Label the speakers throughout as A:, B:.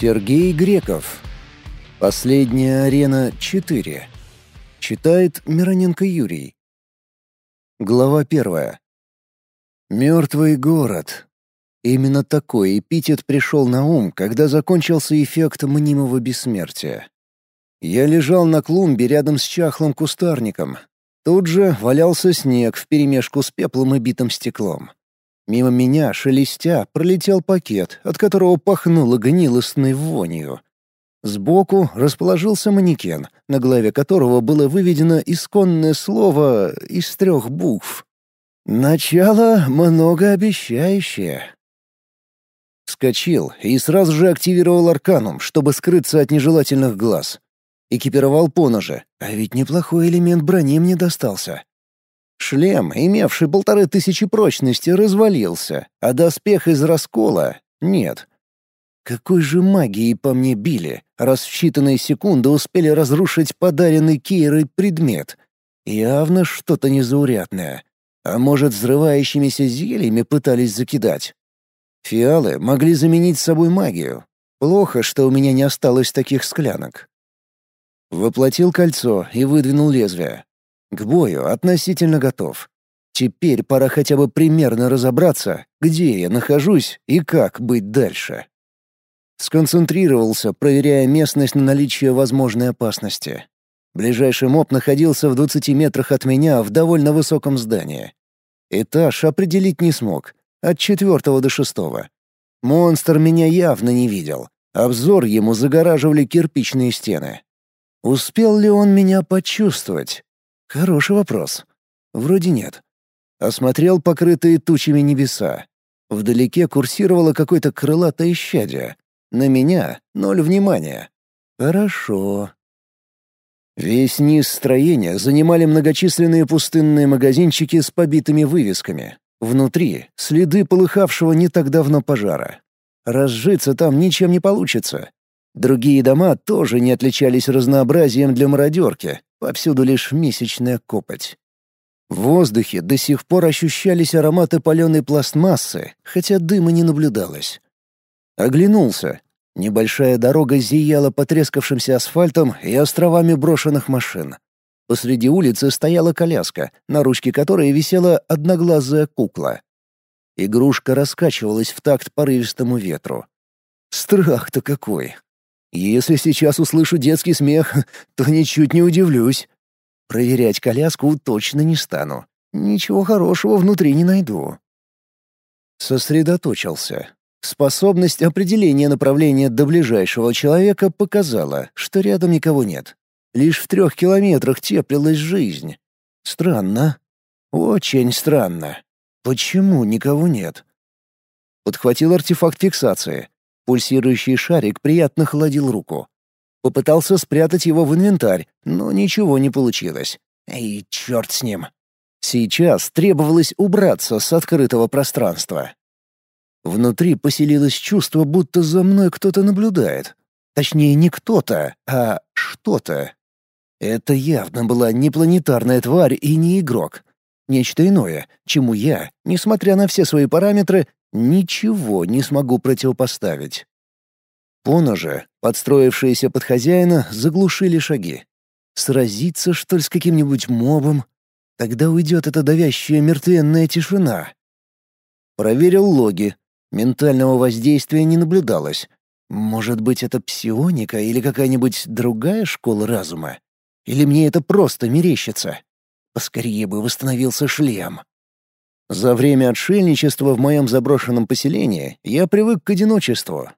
A: Сергей Греков. Последняя арена 4. Читает Мироненко Юрий. Глава первая. Мертвый город. Именно такой эпитет пришел на ум, когда закончился эффект мнимого бессмертия. Я лежал на клумбе рядом с чахлым кустарником. Тут же валялся снег вперемешку с пеплом и битым стеклом. Мимо меня, шелестя, пролетел пакет, от которого пахнуло гнилостной вонью. Сбоку расположился манекен, на голове которого было выведено исконное слово из трех букв. «Начало многообещающее». Вскочил и сразу же активировал арканум, чтобы скрыться от нежелательных глаз. Экипировал поножи, а ведь неплохой элемент брони мне достался. Шлем, имевший полторы тысячи прочности, развалился, а доспех из раскола — нет. Какой же магией по мне били, раз в считанные секунды успели разрушить подаренный Кейрой предмет. Явно что-то незаурядное. А может, взрывающимися зельями пытались закидать. Фиалы могли заменить собой магию. Плохо, что у меня не осталось таких склянок. Воплотил кольцо и выдвинул лезвие. К бою относительно готов. Теперь пора хотя бы примерно разобраться, где я нахожусь и как быть дальше. Сконцентрировался, проверяя местность на наличие возможной опасности. Ближайший моб находился в 20 метрах от меня в довольно высоком здании. Этаж определить не смог, от четвертого до шестого. Монстр меня явно не видел. Обзор ему загораживали кирпичные стены. Успел ли он меня почувствовать? Хороший вопрос. Вроде нет. Осмотрел покрытые тучами небеса. Вдалеке курсировало какое-то крылатое щадие. На меня — ноль внимания. Хорошо. Весь низ строения занимали многочисленные пустынные магазинчики с побитыми вывесками. Внутри — следы полыхавшего не так давно пожара. Разжиться там ничем не получится. Другие дома тоже не отличались разнообразием для мародерки, Повсюду лишь месячная копоть. В воздухе до сих пор ощущались ароматы паленой пластмассы, хотя дыма не наблюдалось. Оглянулся. Небольшая дорога зияла потрескавшимся асфальтом и островами брошенных машин. Посреди улицы стояла коляска, на ручке которой висела одноглазая кукла. Игрушка раскачивалась в такт порывистому ветру. Страх-то какой! Если сейчас услышу детский смех, то ничуть не удивлюсь. Проверять коляску точно не стану. Ничего хорошего внутри не найду. Сосредоточился. Способность определения направления до ближайшего человека показала, что рядом никого нет. Лишь в трех километрах теплилась жизнь. Странно. Очень странно. Почему никого нет? Подхватил артефакт фиксации. Пульсирующий шарик приятно холодил руку. Попытался спрятать его в инвентарь, но ничего не получилось. Эй, черт с ним. Сейчас требовалось убраться с открытого пространства. Внутри поселилось чувство, будто за мной кто-то наблюдает. Точнее, не кто-то, а что-то. Это явно была не планетарная тварь и не игрок. Нечто иное, чему я, несмотря на все свои параметры, ничего не смогу противопоставить. Поножи, подстроившиеся под хозяина, заглушили шаги. Сразиться, что ли, с каким-нибудь мобом? Тогда уйдет эта давящая мертвенная тишина. Проверил логи. Ментального воздействия не наблюдалось. Может быть, это псионика или какая-нибудь другая школа разума? Или мне это просто мерещится? Поскорее бы восстановился шлем. За время отшельничества в моем заброшенном поселении я привык к одиночеству.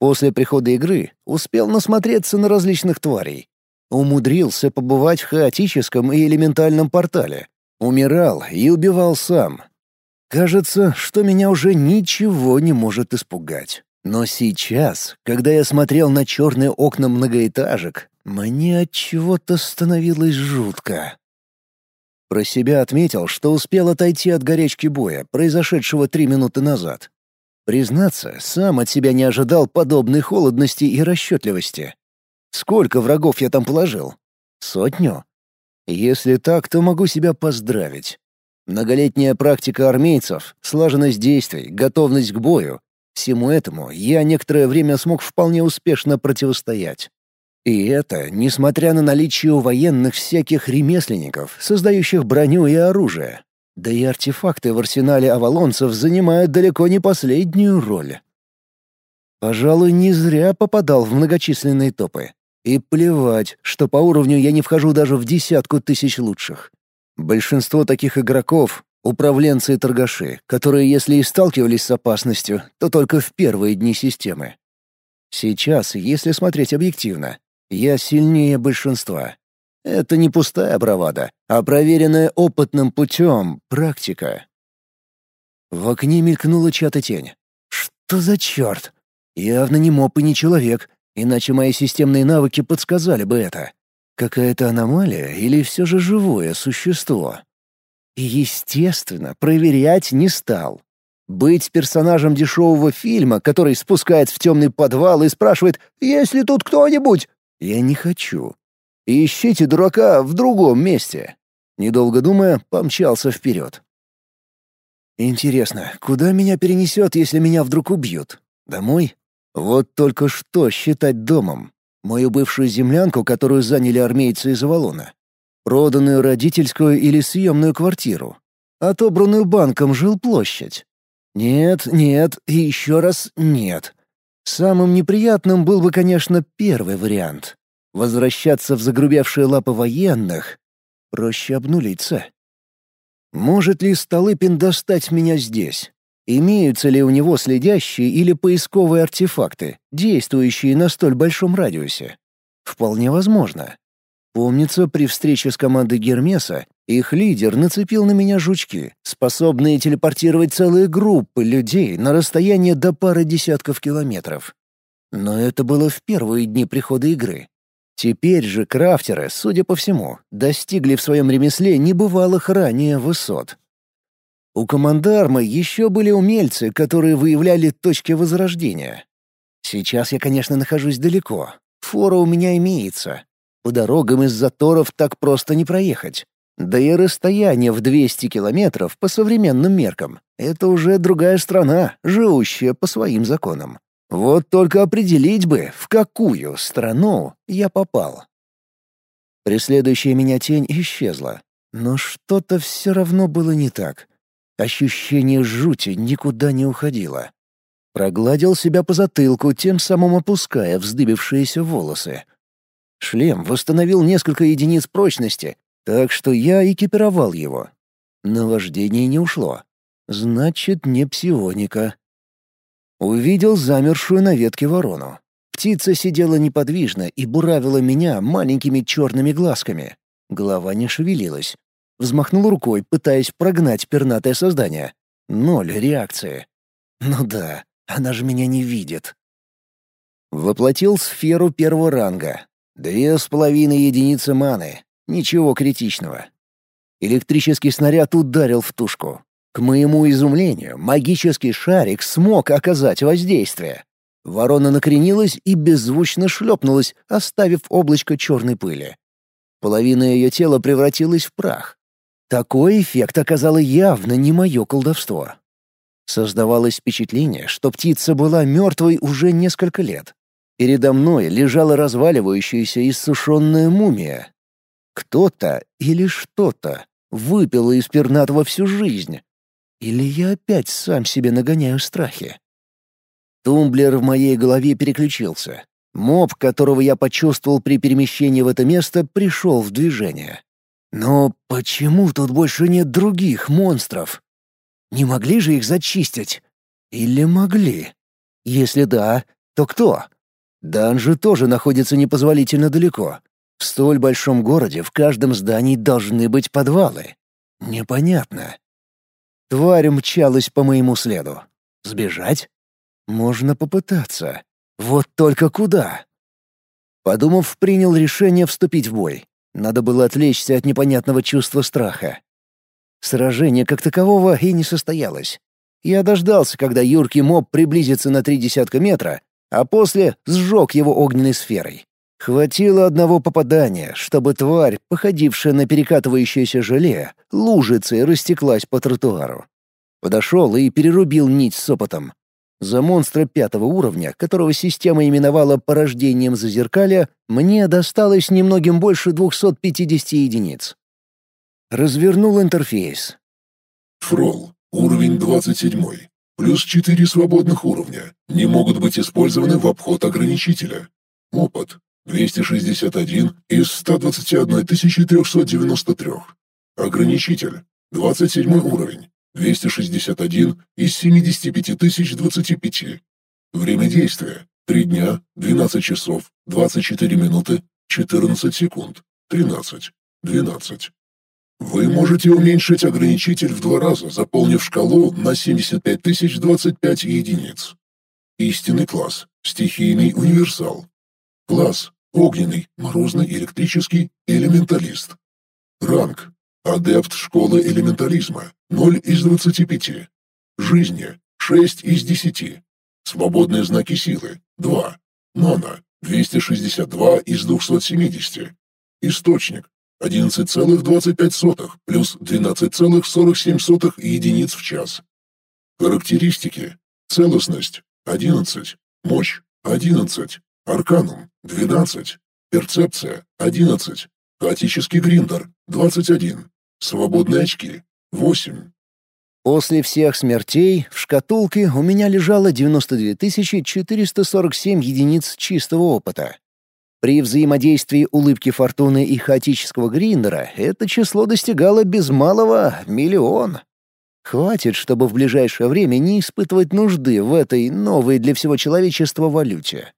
A: После прихода игры успел насмотреться на различных тварей. Умудрился побывать в хаотическом и элементальном портале. Умирал и убивал сам. Кажется, что меня уже ничего не может испугать. Но сейчас, когда я смотрел на черные окна многоэтажек, мне от чего-то становилось жутко. Про себя отметил, что успел отойти от горячки боя, произошедшего три минуты назад. Признаться, сам от себя не ожидал подобной холодности и расчетливости. Сколько врагов я там положил? Сотню? Если так, то могу себя поздравить. Многолетняя практика армейцев, слаженность действий, готовность к бою — Всему этому я некоторое время смог вполне успешно противостоять. И это несмотря на наличие у военных всяких ремесленников, создающих броню и оружие. Да и артефакты в арсенале авалонцев занимают далеко не последнюю роль. Пожалуй, не зря попадал в многочисленные топы. И плевать, что по уровню я не вхожу даже в десятку тысяч лучших. Большинство таких игроков Управленцы и торгаши, которые, если и сталкивались с опасностью, то только в первые дни системы. Сейчас, если смотреть объективно, я сильнее большинства. Это не пустая бравада, а проверенная опытным путем практика. В окне мелькнула чья-то тень. Что за черт? Явно не моп и не человек, иначе мои системные навыки подсказали бы это. Какая-то аномалия или все же живое существо? Естественно, проверять не стал. Быть персонажем дешевого фильма, который спускается в темный подвал и спрашивает «Есть ли тут кто-нибудь?» Я не хочу. Ищите дурака в другом месте. Недолго думая, помчался вперед. Интересно, куда меня перенесет, если меня вдруг убьют? Домой? Вот только что считать домом. Мою бывшую землянку, которую заняли армейцы из Авалона проданную родительскую или съемную квартиру, отобранную банком жилплощадь. Нет, нет и еще раз нет. Самым неприятным был бы, конечно, первый вариант. Возвращаться в загрубевшие лапы военных. Проще обнулиться. Может ли Столыпин достать меня здесь? Имеются ли у него следящие или поисковые артефакты, действующие на столь большом радиусе? Вполне возможно. Помнится, при встрече с командой Гермеса их лидер нацепил на меня жучки, способные телепортировать целые группы людей на расстояние до пары десятков километров. Но это было в первые дни прихода игры. Теперь же крафтеры, судя по всему, достигли в своем ремесле небывалых ранее высот. У командарма еще были умельцы, которые выявляли точки возрождения. Сейчас я, конечно, нахожусь далеко. Фора у меня имеется, по дорогам из заторов так просто не проехать. Да и расстояние в 200 километров по современным меркам — это уже другая страна, живущая по своим законам. Вот только определить бы, в какую страну я попал. Преследующая меня тень исчезла, но что-то все равно было не так. Ощущение жути никуда не уходило. Прогладил себя по затылку, тем самым опуская вздыбившиеся волосы. Шлем восстановил несколько единиц прочности, так что я экипировал его. Наваждение не ушло. Значит, не псионика. Увидел замершую на ветке ворону. Птица сидела неподвижно и буравила меня маленькими черными глазками. Голова не шевелилась. Взмахнул рукой, пытаясь прогнать пернатое создание. Ноль реакции. Ну да, она же меня не видит. Воплотил сферу первого ранга, Две с половиной единицы маны. Ничего критичного. Электрический снаряд ударил в тушку. К моему изумлению, магический шарик смог оказать воздействие. Ворона накренилась и беззвучно шлепнулась, оставив облачко черной пыли. Половина ее тела превратилась в прах. Такой эффект оказало явно не мое колдовство. Создавалось впечатление, что птица была мертвой уже несколько лет. Передо мной лежала разваливающаяся иссушенная мумия. Кто-то или что-то выпило из пернатого всю жизнь. Или я опять сам себе нагоняю страхи? Тумблер в моей голове переключился. Моб, которого я почувствовал при перемещении в это место, пришел в движение. Но почему тут больше нет других монстров? Не могли же их зачистить? Или могли? Если да, то кто? Данжи тоже находятся непозволительно далеко. В столь большом городе в каждом здании должны быть подвалы. Непонятно. Тварь мчалась по моему следу. Сбежать? Можно попытаться. Вот только куда? Подумав, принял решение вступить в бой. Надо было отвлечься от непонятного чувства страха. Сражение как такового и не состоялось. Я дождался, когда юркий моб приблизится на три десятка метра, а после сжег его огненной сферой. Хватило одного попадания, чтобы тварь, походившая на перекатывающееся желе, лужицей растеклась по тротуару. Подошел и перерубил нить с опытом. За монстра пятого уровня, которого система именовала порождением зазеркалья, мне досталось немногим больше 250 единиц. Развернул интерфейс.
B: Фрол. Уровень 27. Плюс 4 свободных уровня. Не могут быть использованы в обход ограничителя. Опыт. 261 из 121 393. Ограничитель. 27 уровень. 261 из 75 тысяч 25. Время действия. 3 дня, 12 часов, 24 минуты, 14 секунд, 13, 12. Вы можете уменьшить ограничитель в два раза, заполнив шкалу на 75 тысяч 25 единиц. Истинный класс. Стихийный универсал. Класс. Огненный, морозный, электрический, элементалист. Ранг. Адепт школы элементализма. 0 из 25. Жизни. 6 из 10. Свободные знаки силы. 2. Мана. 262 из 270. Источник. 11,25 плюс 12,47 единиц в час. Характеристики. Целостность – 11, мощь – 11, арканум – 12, перцепция – 11, хаотический гриндер – 21, свободные очки – 8.
A: После всех смертей в шкатулке у меня лежало 92 447 единиц чистого опыта. При взаимодействии улыбки Фортуны и хаотического Гриндера это число достигало без малого миллион. Хватит, чтобы в ближайшее время не испытывать нужды в этой новой для всего человечества валюте.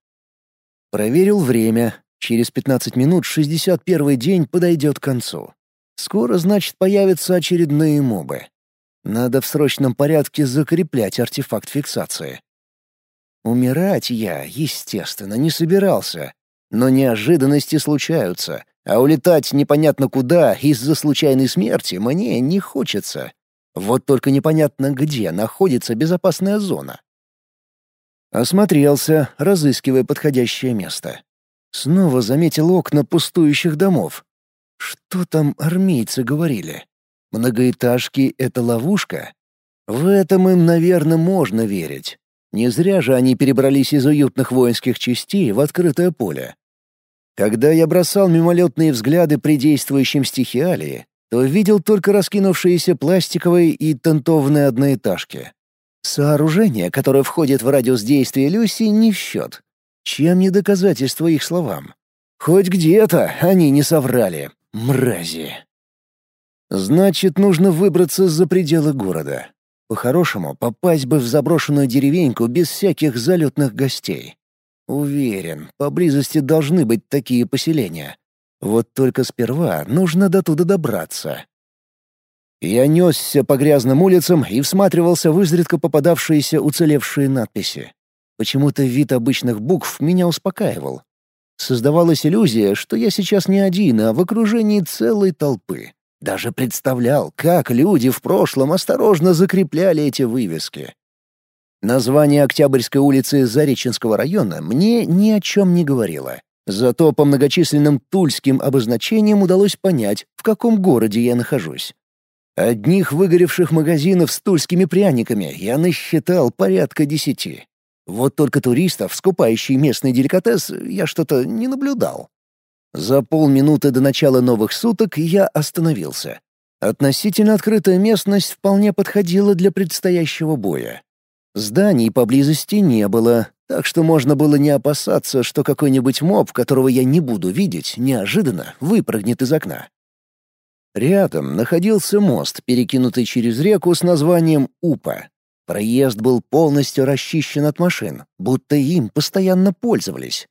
A: Проверил время. Через 15 минут 61 день подойдет к концу. Скоро, значит, появятся очередные мобы. Надо в срочном порядке закреплять артефакт фиксации. Умирать я, естественно, не собирался, но неожиданности случаются, а улетать непонятно куда из-за случайной смерти мне не хочется. Вот только непонятно, где находится безопасная зона. Осмотрелся, разыскивая подходящее место. Снова заметил окна пустующих домов. Что там армейцы говорили? Многоэтажки — это ловушка? В этом им, наверное, можно верить. Не зря же они перебрались из уютных воинских частей в открытое поле. Когда я бросал мимолетные взгляды при действующем стихиалии, то видел только раскинувшиеся пластиковые и тантованные одноэтажки. Сооружение, которое входит в радиус действия Люси, не в счет. Чем не доказательство их словам? Хоть где-то они не соврали, мрази. Значит, нужно выбраться за пределы города. По-хорошему, попасть бы в заброшенную деревеньку без всяких залетных гостей. Уверен, поблизости должны быть такие поселения. Вот только сперва нужно до туда добраться. Я несся по грязным улицам и всматривался в изредка попадавшиеся уцелевшие надписи. Почему-то вид обычных букв меня успокаивал. Создавалась иллюзия, что я сейчас не один, а в окружении целой толпы. Даже представлял, как люди в прошлом осторожно закрепляли эти вывески. Название Октябрьской улицы Зареченского района мне ни о чем не говорило. Зато по многочисленным тульским обозначениям удалось понять, в каком городе я нахожусь. Одних выгоревших магазинов с тульскими пряниками я насчитал порядка десяти. Вот только туристов, скупающих местный деликатес, я что-то не наблюдал. За полминуты до начала новых суток я остановился. Относительно открытая местность вполне подходила для предстоящего боя. Зданий поблизости не было, так что можно было не опасаться, что какой-нибудь моб, которого я не буду видеть, неожиданно выпрыгнет из окна. Рядом находился мост, перекинутый через реку с названием Упа. Проезд был полностью расчищен от машин, будто им постоянно пользовались.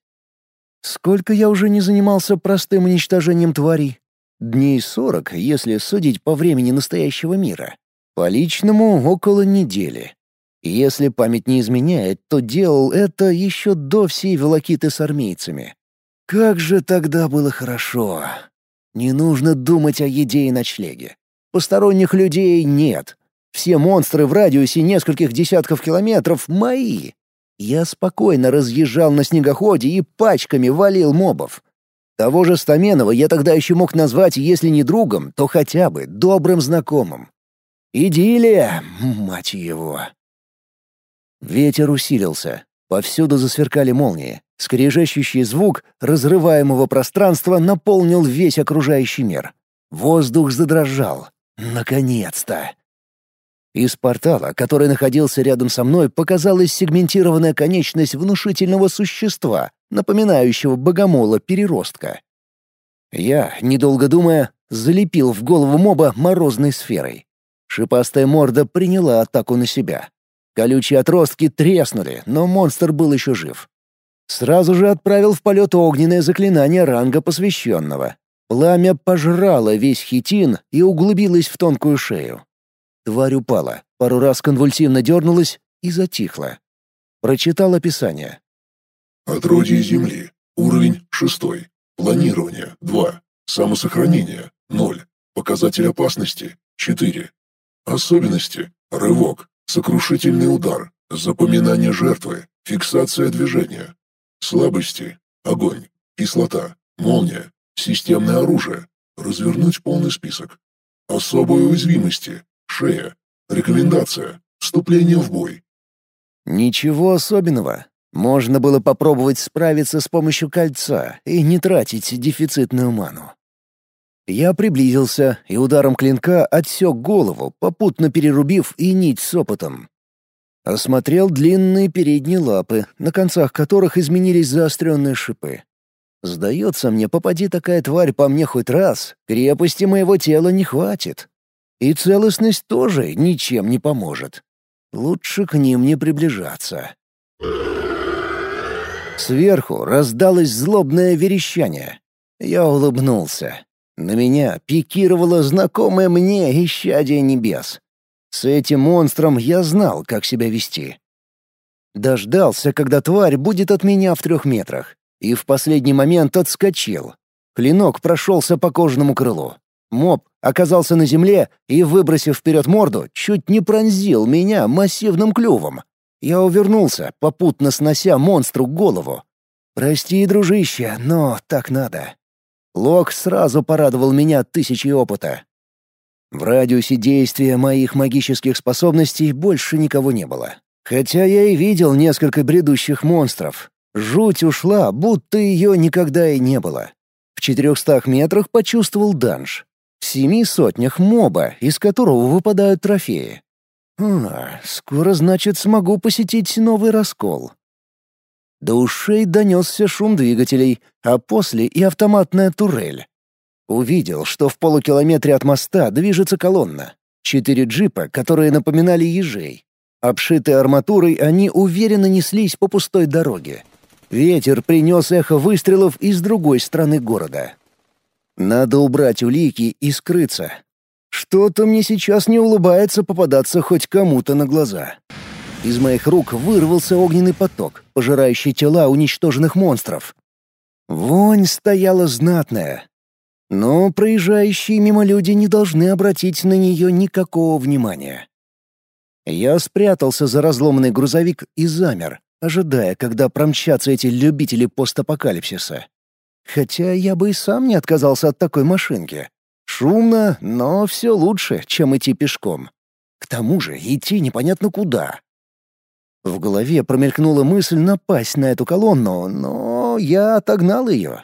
A: Сколько я уже не занимался простым уничтожением тварей? Дней сорок, если судить по времени настоящего мира. По личному — около недели. Если память не изменяет, то делал это еще до всей волокиты с армейцами. Как же тогда было хорошо. Не нужно думать о еде и ночлеге. Посторонних людей нет. Все монстры в радиусе нескольких десятков километров мои. Я спокойно разъезжал на снегоходе и пачками валил мобов. Того же Стаменова я тогда еще мог назвать, если не другом, то хотя бы добрым знакомым. Идиллия, мать его. Ветер усилился. Повсюду засверкали молнии. Скрежещущий звук разрываемого пространства наполнил весь окружающий мир. Воздух задрожал. Наконец-то! Из портала, который находился рядом со мной, показалась сегментированная конечность внушительного существа, напоминающего богомола-переростка. Я, недолго думая, залепил в голову моба морозной сферой. Шипастая морда приняла атаку на себя. Колючие отростки треснули, но монстр был еще жив. Сразу же отправил в полет огненное заклинание ранга посвященного. Пламя пожрало весь хитин и углубилось в тонкую шею. Тварь упала, пару раз конвульсивно дернулась и затихла. Прочитал описание.
B: Отродье Земли. Уровень шестой. Планирование — 2. Самосохранение — 0. Показатель опасности — 4. Особенности — рывок, сокрушительный удар, запоминание жертвы, фиксация движения. Слабости — огонь, кислота, молния, системное оружие, развернуть полный список. Особые уязвимости — шея, рекомендация, вступление в бой.
A: Ничего особенного. Можно было попробовать справиться с помощью кольца и не тратить дефицитную ману. Я приблизился и ударом клинка отсек голову, попутно перерубив и нить с опытом. Осмотрел длинные передние лапы, на концах которых изменились заостренные шипы. Сдается мне, попади такая тварь по мне хоть раз, крепости моего тела не хватит. И целостность тоже ничем не поможет. Лучше к ним не приближаться. Сверху раздалось злобное верещание. Я улыбнулся. На меня пикировало знакомое мне исчадие небес. С этим монстром я знал, как себя вести. Дождался, когда тварь будет от меня в трех метрах, и в последний момент отскочил. Клинок прошелся по кожному крылу. Моб оказался на земле и, выбросив вперед морду, чуть не пронзил меня массивным клювом. Я увернулся, попутно снося монстру голову. «Прости, дружище, но так надо». Лок сразу порадовал меня тысячей опыта. В радиусе действия моих магических способностей больше никого не было. Хотя я и видел несколько бредущих монстров. Жуть ушла, будто ее никогда и не было. В четырехстах метрах почувствовал данж. В семи сотнях моба, из которого выпадают трофеи. А, скоро, значит, смогу посетить новый раскол. До ушей донесся шум двигателей, а после и автоматная турель. Увидел, что в полукилометре от моста движется колонна. Четыре джипа, которые напоминали ежей. Обшитые арматурой, они уверенно неслись по пустой дороге. Ветер принес эхо выстрелов из другой стороны города. Надо убрать улики и скрыться, что-то мне сейчас не улыбается попадаться хоть кому-то на глаза. Из моих рук вырвался огненный поток, пожирающий тела уничтоженных монстров. Вонь стояла знатная. Но проезжающие мимо люди не должны обратить на нее никакого внимания. Я спрятался за разломанный грузовик и замер, ожидая, когда промчатся эти любители постапокалипсиса. Хотя я бы и сам не отказался от такой машинки. Шумно, но все лучше, чем идти пешком. К тому же идти непонятно куда. В голове промелькнула мысль напасть на эту колонну, но я отогнал ее.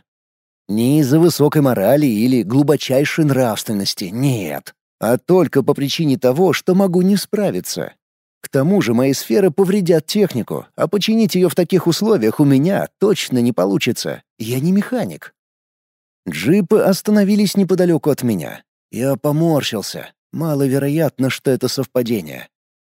A: Не из-за высокой морали или глубочайшей нравственности, нет, а только по причине того, что могу не справиться. К тому же мои сферы повредят технику, а починить ее в таких условиях у меня точно не получится. Я не механик. Джипы остановились неподалеку от меня. Я поморщился. Маловероятно, что это совпадение.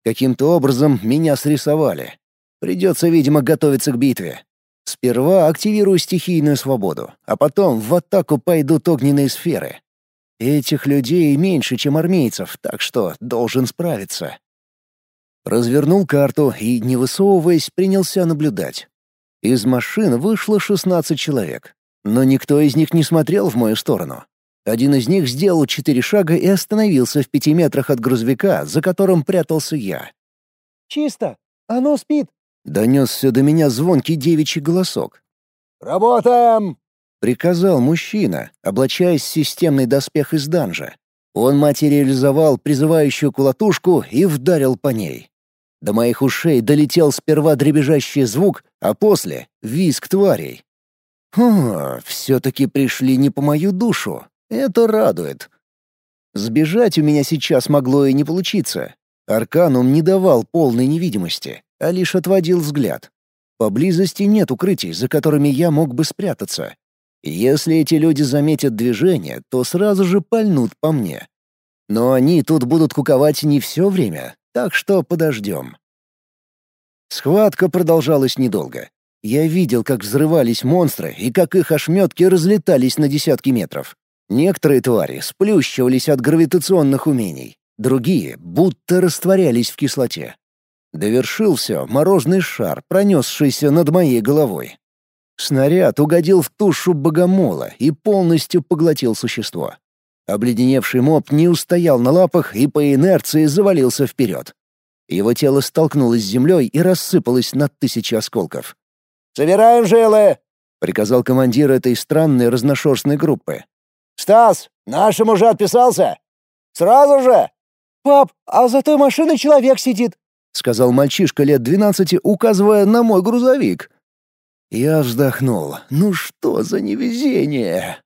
A: Каким-то образом меня срисовали. Придется, видимо, готовиться к битве. Сперва активирую стихийную свободу, а потом в атаку пойдут огненные сферы. Этих людей меньше, чем армейцев, так что должен справиться. Развернул карту и, не высовываясь, принялся наблюдать. Из машин вышло 16 человек. Но никто из них не смотрел в мою сторону. Один из них сделал четыре шага и остановился в пяти метрах от грузовика, за которым прятался я.
C: «Чисто! Оно спит!»
A: — донесся до меня звонкий девичий голосок.
C: «Работаем!»
A: — приказал мужчина, облачаясь в системный доспех из данжа. Он материализовал призывающую кулатушку и вдарил по ней. До моих ушей долетел сперва дребезжащий звук, а после — визг тварей. О, все-таки пришли не по мою душу. Это радует. Сбежать у меня сейчас могло и не получиться. Арканум не давал полной невидимости, а лишь отводил взгляд. Поблизости нет укрытий, за которыми я мог бы спрятаться. Если эти люди заметят движение, то сразу же пальнут по мне. Но они тут будут куковать не все время, так что подождем. Схватка продолжалась недолго. Я видел, как взрывались монстры и как их ошметки разлетались на десятки метров. Некоторые твари сплющивались от гравитационных умений, другие будто растворялись в кислоте. Довершил все морозный шар, пронесшийся над моей головой. Снаряд угодил в тушу богомола и полностью поглотил существо. Обледеневший моб не устоял на лапах и по инерции завалился вперед. Его тело столкнулось с землей и рассыпалось на тысячи осколков.
C: «Собираем жилы!»
A: — приказал командир этой странной разношерстной группы.
C: «Стас, нашим уже отписался? Сразу же?» «Пап, а за той машиной человек сидит!»
A: — сказал мальчишка лет двенадцати, указывая на мой грузовик. Я вздохнул. «Ну что за невезение!»